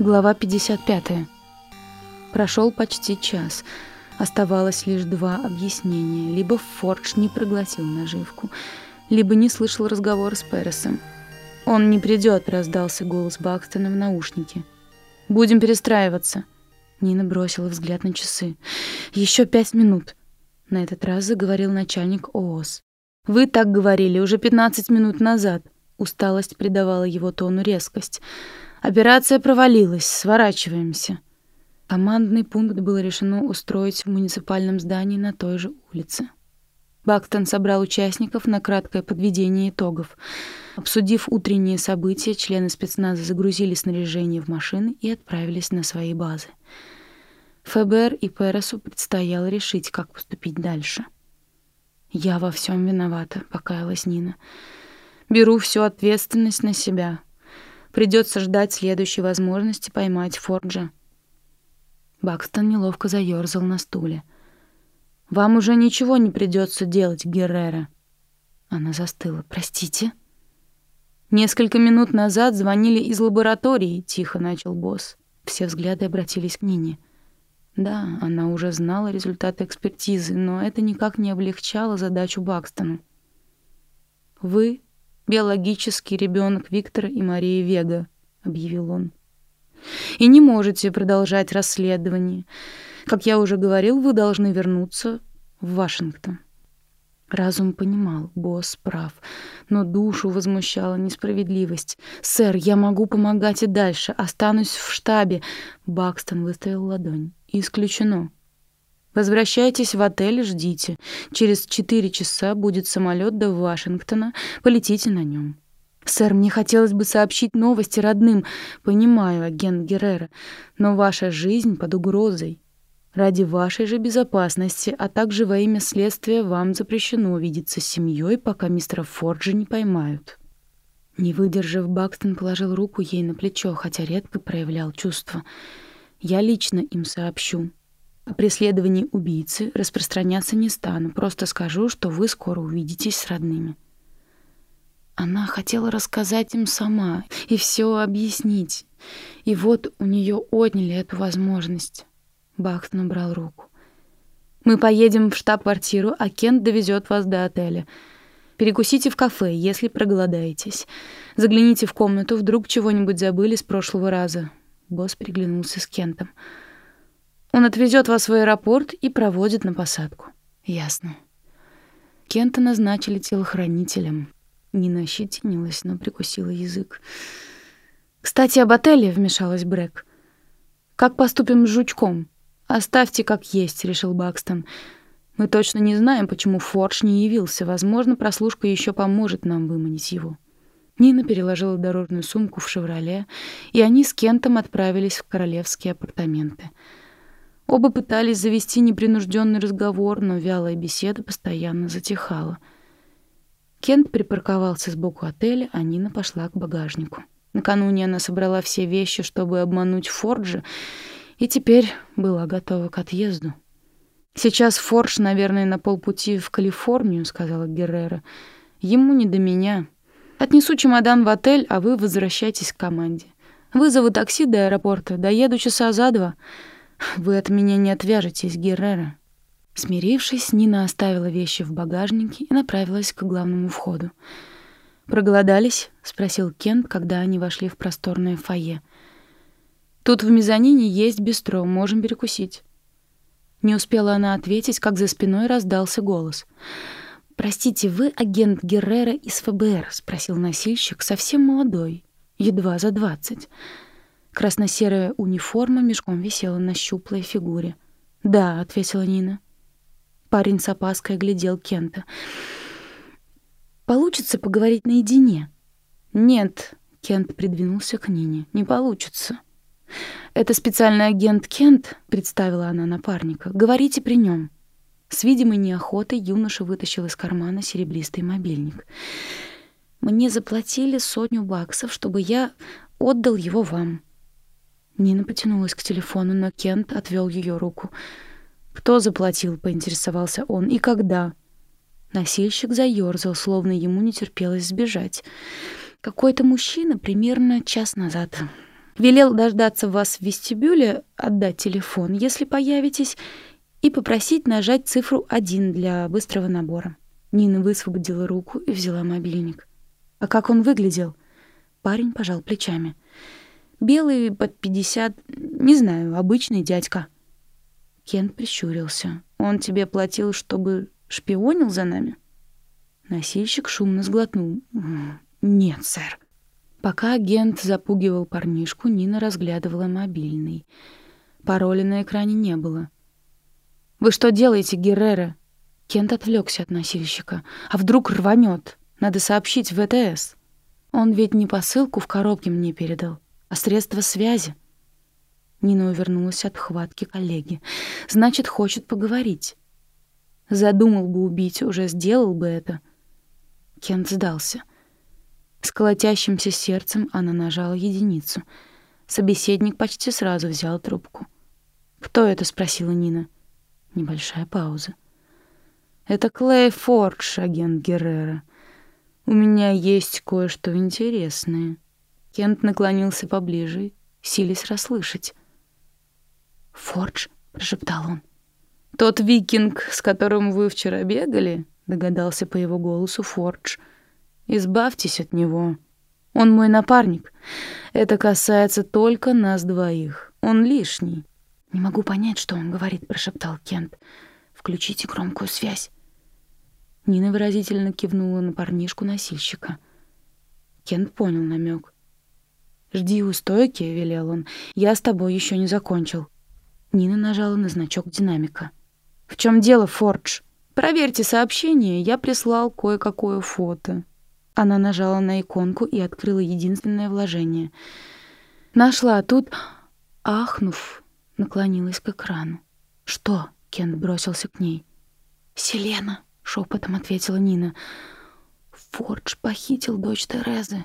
Глава 55. Прошел почти час. Оставалось лишь два объяснения. Либо Фордж не проглотил наживку, либо не слышал разговора с Пересом. «Он не придет», — раздался голос Бакстона в наушнике. «Будем перестраиваться». Нина бросила взгляд на часы. «Еще пять минут». На этот раз заговорил начальник ООС. «Вы так говорили уже пятнадцать минут назад». Усталость придавала его тону резкость. Операция провалилась, сворачиваемся. Командный пункт было решено устроить в муниципальном здании на той же улице. Бактон собрал участников на краткое подведение итогов. Обсудив утренние события, члены спецназа загрузили снаряжение в машины и отправились на свои базы. ФБР и Пересу предстояло решить, как поступить дальше. «Я во всем виновата», — покаялась Нина. «Беру всю ответственность на себя. Придется ждать следующей возможности поймать Форджа. Бакстон неловко заерзал на стуле. «Вам уже ничего не придется делать, Геррера». Она застыла. «Простите?» «Несколько минут назад звонили из лаборатории», — тихо начал босс. Все взгляды обратились к Нине. Да, она уже знала результаты экспертизы, но это никак не облегчало задачу Бакстону. «Вы биологический ребенок Виктора и Марии Вега», — объявил он. «И не можете продолжать расследование. Как я уже говорил, вы должны вернуться в Вашингтон». Разум понимал, босс прав, но душу возмущала несправедливость. «Сэр, я могу помогать и дальше, останусь в штабе». Бакстон выставил ладонь. «Исключено. Возвращайтесь в отель, ждите. Через четыре часа будет самолет до Вашингтона. Полетите на нем. Сэр, мне хотелось бы сообщить новости родным. Понимаю, агент Геррера, но ваша жизнь под угрозой. Ради вашей же безопасности, а также во имя следствия вам запрещено видеться с семьей, пока мистера Форджа не поймают. Не выдержав, Бакстон положил руку ей на плечо, хотя редко проявлял чувства. Я лично им сообщу. О преследовании убийцы распространяться не стану, просто скажу, что вы скоро увидитесь с родными. Она хотела рассказать им сама и все объяснить. И вот у нее отняли эту возможность. Бахтон убрал руку. «Мы поедем в штаб-квартиру, а Кент довезет вас до отеля. Перекусите в кафе, если проголодаетесь. Загляните в комнату, вдруг чего-нибудь забыли с прошлого раза». Босс приглянулся с Кентом. Он отвезет вас в аэропорт и проводит на посадку. Ясно. Кента назначили телохранителем. Нина ощетинилась, но прикусила язык. «Кстати, об отеле», — вмешалась Брэк. «Как поступим с жучком?» «Оставьте как есть», — решил Бакстон. «Мы точно не знаем, почему Фордж не явился. Возможно, прослушка еще поможет нам выманить его». Нина переложила дорожную сумку в «Шевроле», и они с Кентом отправились в королевские апартаменты — Оба пытались завести непринужденный разговор, но вялая беседа постоянно затихала. Кент припарковался сбоку отеля, а Нина пошла к багажнику. Накануне она собрала все вещи, чтобы обмануть Форджа, и теперь была готова к отъезду. «Сейчас Фордж, наверное, на полпути в Калифорнию», — сказала Геррера. «Ему не до меня. Отнесу чемодан в отель, а вы возвращайтесь к команде. Вызову такси до аэропорта, доеду часа за два». Вы от меня не отвяжетесь, Геррера. Смирившись, Нина оставила вещи в багажнике и направилась к главному входу. «Проголодались?» — спросил Кент, когда они вошли в просторное фойе. «Тут в мезонине есть бистро, можем перекусить». Не успела она ответить, как за спиной раздался голос. «Простите, вы агент Геррера из ФБР?» — спросил носильщик, совсем молодой, едва за двадцать. Красно-серая униформа мешком висела на щуплой фигуре. «Да», — ответила Нина. Парень с опаской глядел Кента. «Получится поговорить наедине?» «Нет», — Кент придвинулся к Нине. «Не получится». «Это специальный агент Кент», — представила она напарника. «Говорите при нем». С видимой неохотой юноша вытащил из кармана серебристый мобильник. «Мне заплатили сотню баксов, чтобы я отдал его вам». Нина потянулась к телефону, но Кент отвел ее руку. «Кто заплатил?» — поинтересовался он. «И когда?» Носильщик заерзал, словно ему не терпелось сбежать. «Какой-то мужчина примерно час назад. Велел дождаться вас в вестибюле, отдать телефон, если появитесь, и попросить нажать цифру 1 для быстрого набора. Нина высвободила руку и взяла мобильник. А как он выглядел? Парень пожал плечами. Белый, под пятьдесят, не знаю, обычный дядька. Кент прищурился. Он тебе платил, чтобы шпионил за нами? Носильщик шумно сглотнул. Нет, сэр. Пока агент запугивал парнишку, Нина разглядывала мобильный. Пароля на экране не было. «Вы что делаете, Геррера?» Кент отвлекся от носильщика. «А вдруг рванет? Надо сообщить в ВТС». Он ведь не посылку в коробке мне передал, а средства связи. Нина увернулась от хватки коллеги. Значит, хочет поговорить. Задумал бы убить, уже сделал бы это. Кент сдался. С колотящимся сердцем она нажала единицу. Собеседник почти сразу взял трубку. «Кто это?» — спросила Нина. Небольшая пауза. «Это Клей Фордж, агент Геррера. У меня есть кое-что интересное». Кент наклонился поближе, силясь расслышать. «Фордж?» — прошептал он. «Тот викинг, с которым вы вчера бегали?» — догадался по его голосу Фордж. «Избавьтесь от него. Он мой напарник. Это касается только нас двоих. Он лишний». «Не могу понять, что он говорит», — прошептал Кент. «Включите громкую связь». Нина выразительно кивнула на парнишку-носильщика. Кент понял намек. «Жди у стойки», — велел он. «Я с тобой еще не закончил». Нина нажала на значок динамика. «В чем дело, Фордж? Проверьте сообщение, я прислал кое-какое фото». Она нажала на иконку и открыла единственное вложение. Нашла, тут, ахнув, наклонилась к экрану. «Что?» — Кент бросился к ней. «Селена!» — шепотом ответила Нина. «Фордж похитил дочь Терезы.